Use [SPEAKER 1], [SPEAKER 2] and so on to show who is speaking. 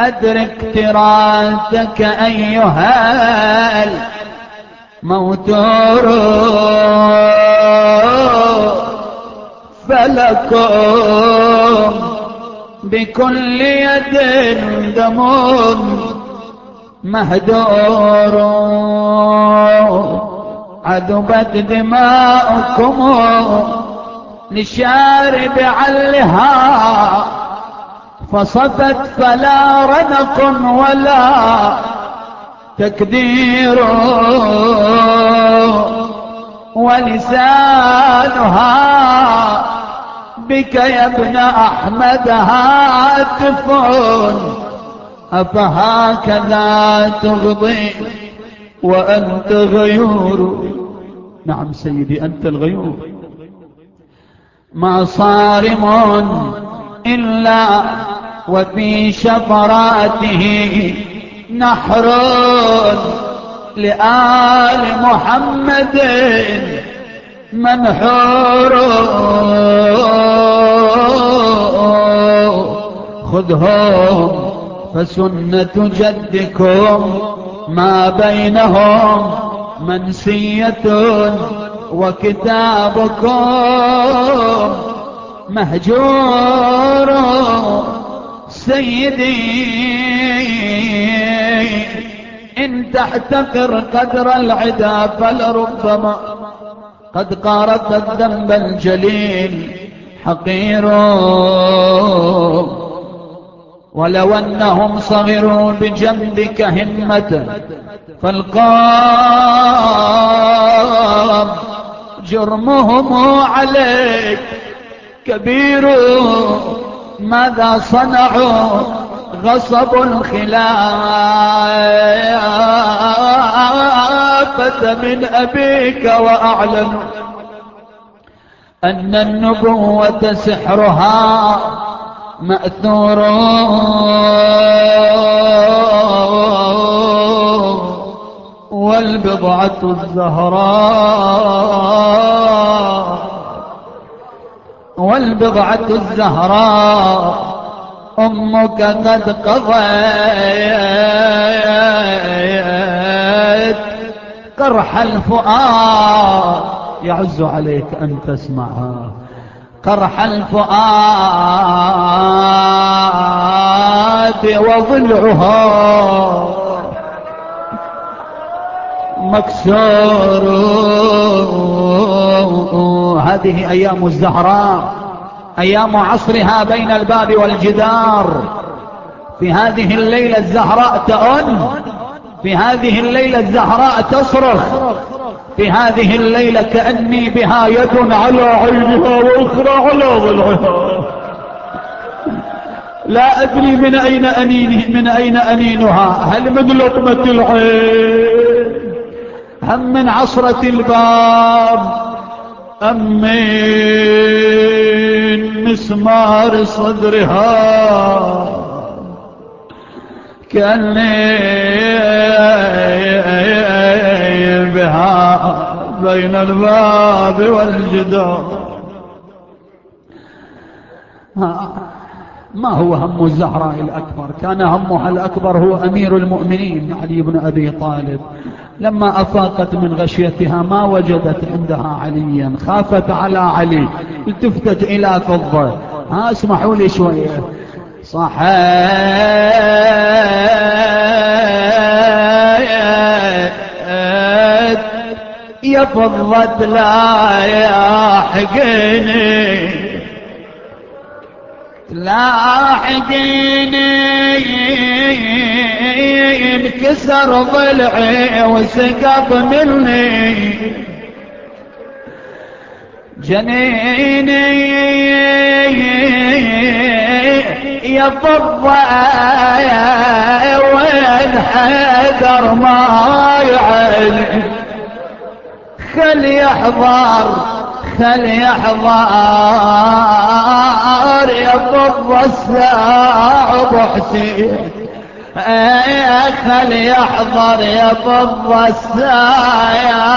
[SPEAKER 1] أدرك تراثك أيها الموتور فلكم بكل يد دم مهدور عذبت دماؤكم لشارب علها فصفت فلا رنق ولا تكدير. ولسانها بك يا ابن أحمد هاتف. أفهكذا تغضي وأنت غيور. نعم سيدي أنت الغيور. ما صارم إلا وفي شفراته نحر لآل محمد منحور. خذهم فسنة جدكم ما بينهم منسية وكتابكم مهجور. سيدي إن تحتقر قدر العدا فلربما قد قارت الذنب الجليل حقير. ولو أنهم صغروا بجنبك همة فالقام جرمهم عليك كبير. ماذا صنعوا غصب الخلافة من أبيك وأعلنوا أن النبوة سحرها مأثور. والبضعة الزهراء والبضعة الزهراء أمك قد قضيت. قرح الفؤاد يعز عليك أن تسمعها. قرح الفؤاد وضلعها. مكسور. هذه أيام الزهراء. أيام عصرها بين الباب والجدار. في هذه الليلة الزهراء تأن في هذه الليلة الزهراء تصرخ. في هذه الليلة كأني بها يد على عينها وأخرى على ضلعها لا أدري من أين أنينه من أين أنينها. هل من لقمة العين؟ هم من عصرة الباب. أم من مسمار صدرها. كأني بها بين الباب والجدار. ما هو هم الزهراء الأكبر؟ كان همها الأكبر هو أمير المؤمنين علي بن أبي طالب. لما أفاقت من غشيتها ما وجدت عندها عليا خافت على علي. التفتت إلى فضة. ها اسمحوا لي شوية. صحيت. يا فضة لا يا حقيني لاحقيني انكسر ضلعي وسقط مني. جنيني يا فضة وين حيدر ما يعلم. خل يحضر خل يحضر. يا فضة الساعة بحسين. خل يحضر يا فضة الساعة.